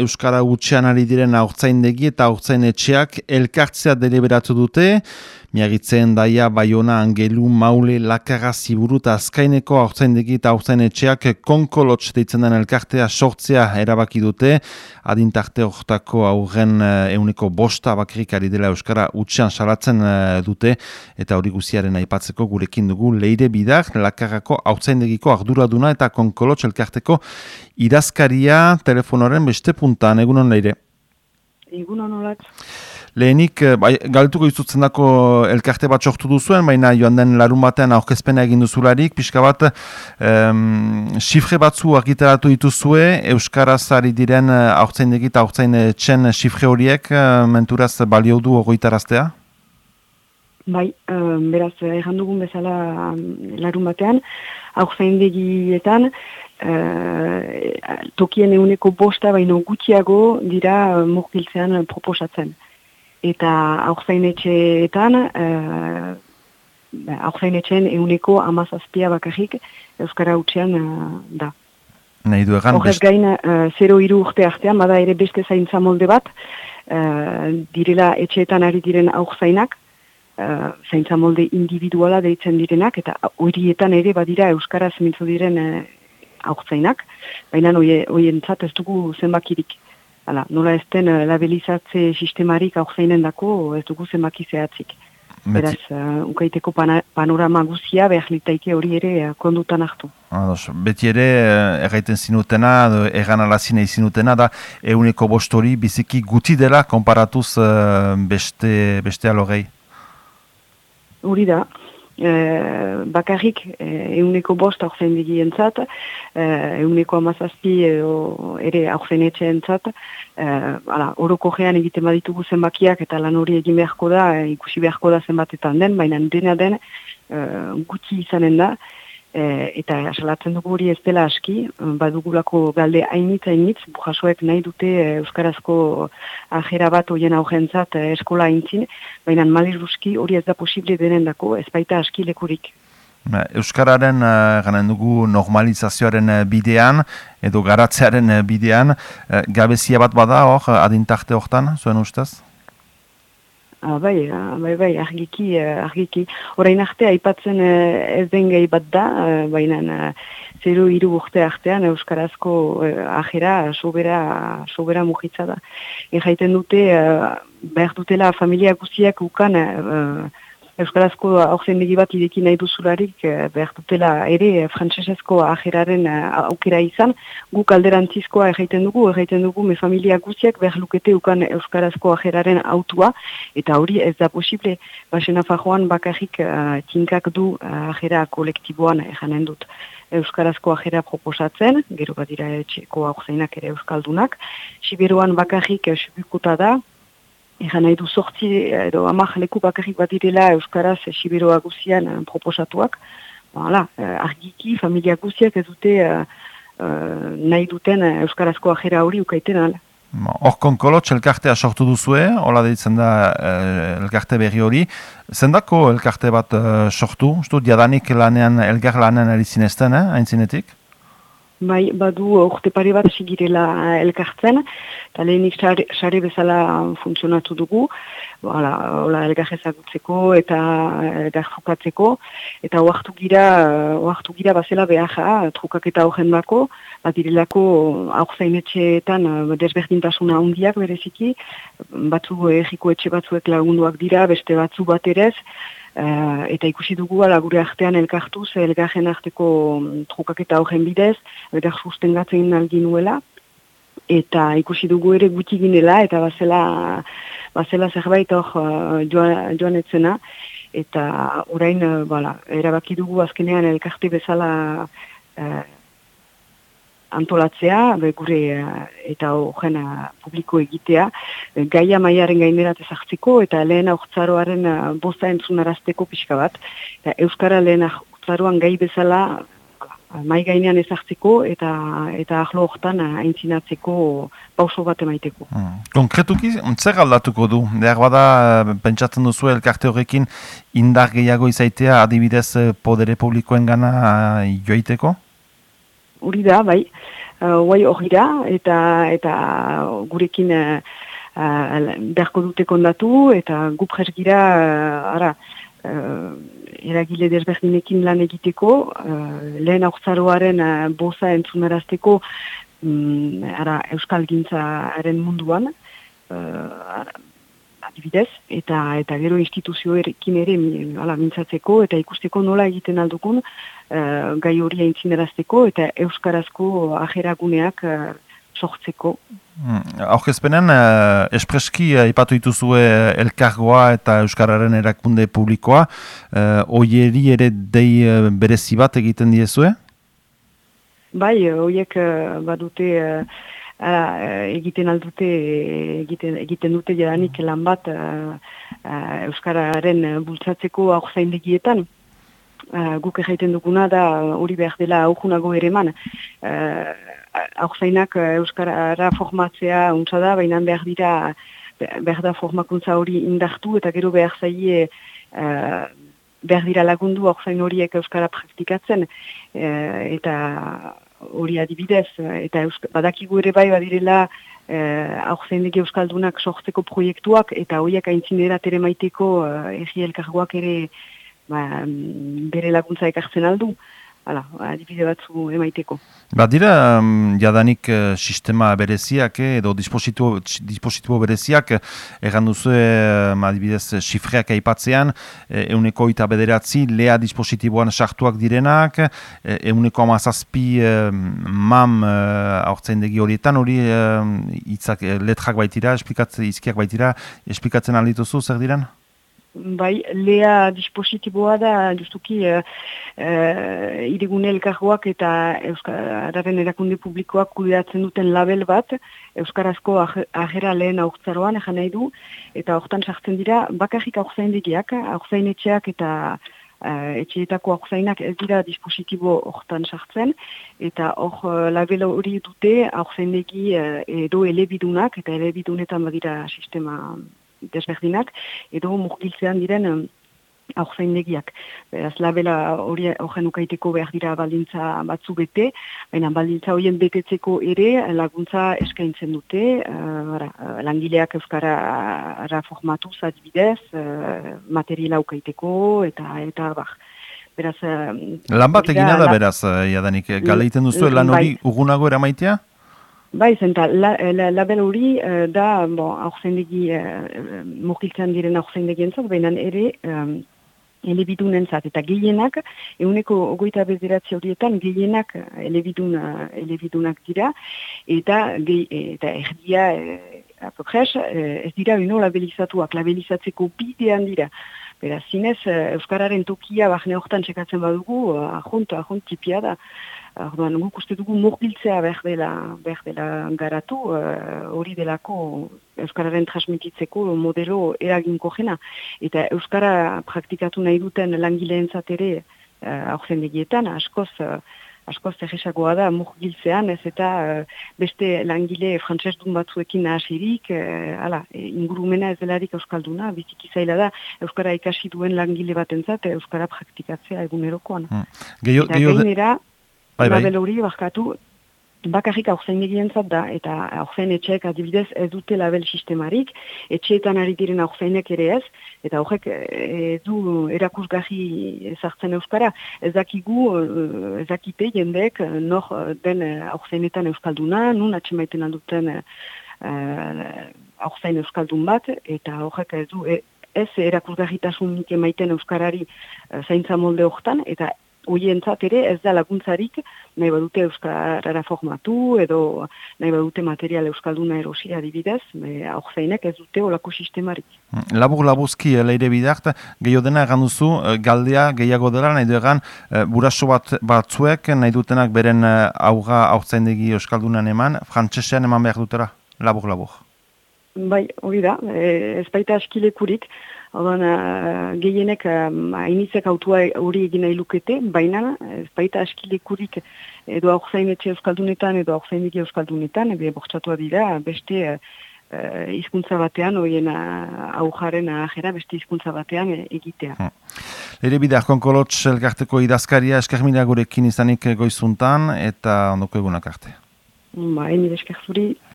Euskara gutxean ari diren aurtzaindegi eta aurtzain etxeak elkartzea deliberatu dute, miagitzen daia baiona angelu maule lakara ziburu eta azkaineko aurtzaindegi eta aurtzain etxeak konkolotx deitzen den elkartea sortzea erabaki dute, adintarte horretako aurren euneko eh, bosta bakrik ari dela Euskara gutxean salatzen eh, dute, eta hori guziaren aipatzeko gurekin dugu leire bidar, lakarako aurtzaindegiko arduraduna eta konkolotx elkarteko idazkaria telefonoren beste puntan, egunon leire? Egunon olat. Lehenik, eh, bai, galtuko izutzen dako elkarte bat sortu duzuen, baina joan den larun batean aurkezpena egin duzularik, pixka bat, um, xifre batzu argitaratu dituzue, Euskaraz ari diren eh, aurtzain egita aurtzain txen xifre horiek, uh, menturaz balio du ogoitaraztea? Bai, um, beraz, erran dugun bezala larun batean, aurtzain egietan, uh, tokien euneko bosta baino gutxiago dira uh, murkiltzean proposatzen. Eta aurzainetxeetan, uh, aurzainetxeen euneko amazazpia bakarrik Euskara utxean uh, da. Nahi du egan... Horrez gain, uh, zero iru urte artean, bada ere beste zaintza molde bat, uh, direla etxeetan ari diren aurzainak, uh, zaintza molde individuala deitzen direnak, eta horietan ere badira Euskara zemitzu diren aurtzainak, baina hoien zat ez dugu zenbakirik. Hala, nola ez den uh, labelizatze sistemarik aurtzainen dako ez dugu zenbaki zehatzik. Beraz, uh, ukaiteko panorama guzia behar litaike hori ere uh, kondutan hartu. Ados, beti ere, erraiten zinutena, erran alazine zinutena, da euneko bostori biziki guti dela konparatuz beste, beste alogei? Hori da, e, bakarrik e, euneko bost aurzen digien zat, e, euneko amazazpi ere aurzen etxeen zat, e, oroko gean egiten baditugu zenbakiak eta lan hori egin beharko da, e, ikusi beharko da zenbatetan den, baina dena den e, gutxi izanen da, E, eta asalatzen dugu hori ez dela aski, badugulako galde hainitz hainitz, bujasoek nahi dute e, Euskarazko ajera bat oien augentzat e, eskola haintzin, baina maliruzki hori ez da posible denen dako, ez baita aski lekurik. Ba, Euskararen, uh, dugu, normalizazioaren bidean, edo garatzearen bidean, gabezia bat bada hor, adintarte hortan, zuen ustez? Ah, bai, ah, bai, bai, argiki, uh, argiki. Horain arte, aipatzen uh, ez den gai bat da, uh, baina uh, zeru iru urte artean Euskarazko ajera, sobera, sobera mugitza da. Ejaiten dute, behar dutela familia guziak ukan, Euskarazko aurzen bat ideki nahi duzularik eh, behar dutela ere eh, frantsesezko ajeraren eh, aukera izan, guk alderantzizkoa erraiten dugu, erraiten dugu me familia guziak behar lukete ukan Euskarazko ajeraren autua, eta hori ez da posible, basena fajoan bakarrik uh, tinkak du ajera kolektiboan erranen dut. Euskarazko ajera proposatzen, gero badira etxeko aurzenak ere Euskaldunak, Siberuan bakarrik uh, da, Egan nahi du sortzi edo amak leku bakarrik bat direla Euskaraz Siberoa guzian uh, proposatuak. Hala, uh, argiki, familia guziak ez dute uh, nahi duten Euskarazko ajera hori ukaiten ala. Hor konkolotx elkartea sortu duzue, hola deitzen da elkarte berri hori. Zendako elkarte bat sortu? Ustu, diadanik lanean, elgar lanean erizinezten, eh, haintzinetik? Bai, badu urte pare bat sigirela elkartzen, eta lehenik sare bezala funtzionatu dugu, hola, elgar ezagutzeko eta elgar trukatzeko, eta oartu gira, oartu gira bazela behar, trukak eta horren bako, bat direlako aurzainetxeetan desberdintasuna handiak bereziki, batzu erriko etxe batzuek lagunduak dira, beste batzu bat erez, Uh, eta ikusi dugu ala gure artean elkartuz, elgarren arteko mm, trukaketa horren bidez, elgar susten gatzen alginuela, eta ikusi dugu ere guti ginela, eta bazela, bazela zerbait hor uh, joan, joan etzena, eta orain, uh, bala, erabaki dugu azkenean elkarte bezala uh, antolatzea, be, gure uh, eta horren publiko egitea, gaia maiaren gainerat ezartziko eta lehen aurtzaroaren uh, bosta entzunarazteko pixka bat. Eta Euskara lehen aurtzaroan gai bezala mai gainean ezartzeko eta eta ahlo hortan aintzinatzeko pauso bat emaiteko. Hmm. Konkretuki, zer aldatuko du? Behar bada, pentsatzen duzu elkarte horrekin indar gehiago izaitea adibidez podere publikoen gana joiteko? Hori da, bai, guai hori da, eta, eta gurekin uh, beharko dute kondatu, eta gu presgira, uh, ara, uh, eragile desberdinekin lan egiteko, uh, lehen aurtzaroaren uh, boza entzunarazteko, um, ara, euskal gintzaren munduan, uh, adibidez, eta eta gero instituzioekin ere ala, mintzatzeko eta ikusteko nola egiten aldukun uh, gai hori aintzinerazteko eta euskarazko ajeraguneak uh, sortzeko. Hmm. Aurkezpenen, uh, espreski uh, ipatu dituzue elkargoa eta euskararen erakunde publikoa, uh, oieri ere dei uh, berezi bat egiten diezue? Bai, oiek uh, badute... Uh, Eh, egiten aldute egiten, egiten dute jadanik lan bat uh, Euskararen bultzatzeko hau zaindegietan. Uh, guk egiten duguna da hori behar dela aukunago ere man. Uh, zainak Euskarara formatzea untsa da, baina behar dira behar da formakuntza hori indartu eta gero behar zaie uh, behar dira lagundu hau zain horiek Euskara praktikatzen eta hori adibidez, eta eusk, badakigu ere bai badirela eh, aurzeindegi euskaldunak sortzeko proiektuak, eta horiek aintzin tere maiteko eh, egi elkargoak ere ba, bere laguntza ekartzen aldu. Hala, adibide batzu emaiteko. Ba dira, um, jadanik uh, sistema bereziak eh, edo dispositibo, dispositibo bereziak egan duzu, uh, adibidez, sifreak aipatzean, eh, euneko eta bederatzi lea dispositiboan sartuak direnak, eh, euneko amazazpi uh, mam uh, aurtzaindegi horietan, hori uh, itzak, letrak baitira, esplikatzen, izkiak baitira, esplikatzen aldituzu, zer diren? Bai, lea dispositiboa da, justuki, uh, uh, irigune elkargoak eta Euskararen erakunde publikoak kudeatzen duten label bat, Euskarazko agera lehen aurtzaroan, ejan nahi du, eta hortan sartzen dira, bakarrik aurzain digiak, aurzain etxeak eta uh, etxeetako aurtzainak ez dira dispositibo hortan sartzen, eta hor label hori dute aurzain digi edo elebidunak, eta elebidunetan badira sistema desberdinak, edo murgiltzean diren aurzaindegiak. Beraz, labela hori horren ukaiteko behar dira baldintza batzu bete, baina baldintza horien betetzeko ere laguntza eskaintzen dute, uh, langileak euskara ara formatu zadibidez, uh, materiala ukaiteko, eta eta bar. Beraz, uh, lan bat egina da, beraz, uh, jadanik, galeiten duzu, lan hori bai. ugunago eramaitea? Bai, zenta, la, la, label hori uh, da, bon, aurzaindegi, uh, mokiltzen diren aurzaindegi entzat, baina ere, um, elebidun entzat, eta gehienak, eguneko ogoita bezeratzi horietan, gehienak elebidun, uh, elebidunak dira, eta, ge, eta erdia, uh, apokres, uh, ez dira, ino, labelizatuak, labelizatzeko bidean dira. Beraz, zinez, Euskararen tokia, bahne horretan txekatzen badugu, ahont, ahont tipia da. Orduan, guk uste dugu murgiltzea behar dela, behar dela garatu, eh, hori delako Euskararen transmititzeko modelo eraginko jena. Eta Euskara praktikatu nahi duten langileen zatere uh, aurzen askoz, uh, askoz tegesagoa da murgiltzean, ez eta beste langile frantzesdun batzuekin nahasirik, uh, ala, ingurumena ez delarik Euskalduna, biziki zaila da, Euskara ikasi duen langile batentzat Euskara praktikatzea egunerokoan. Hmm. Geio, geio, Bai, bai. Bakatu, bakarrik aurzain egientzat da, eta aurzain etxeek adibidez ez dute label sistemarik, etxeetan ari diren aurzainek ere ez, eta horrek ez du erakusgarri ezartzen euskara, ez dakigu, ez dakite jendeek nor den aurzainetan euskalduna, nun atxemaiten alduten aurzain euskaldun bat, eta horrek ez du, ez erakusgarritasunik emaiten euskarari zaintza molde horretan, eta hoientzat ere ez da laguntzarik nahi badute euskarara formatu edo nahi badute material euskalduna erosia adibidez, zainek ez dute olako sistemarik. Mm, labur labuzki eh, leire bidart, gehiago dena egan duzu, eh, galdea gehiago dela nahi du egan, eh, buraso bat batzuek nahi dutenak beren auga zaindegi euskaldunan eman, frantsesean eman behar dutera, labur labur. Bai, hori da, ez baita askilekurik, Odan, uh, gehienek hainizek uh, autua hori egina ilukete, baina ez baita askilekurik edo aurzain etxe euskaldunetan edo aurzain egi euskaldunetan, ebe bortxatua dira, beste uh, hizkuntza batean, oien uh, aujaren ajera, beste hizkuntza batean egitea. Hmm. Ere bide, arkon elkarteko idazkaria, eskermina gurekin izanik goizuntan, eta ondoko egunak arte. Ba, eni zuri.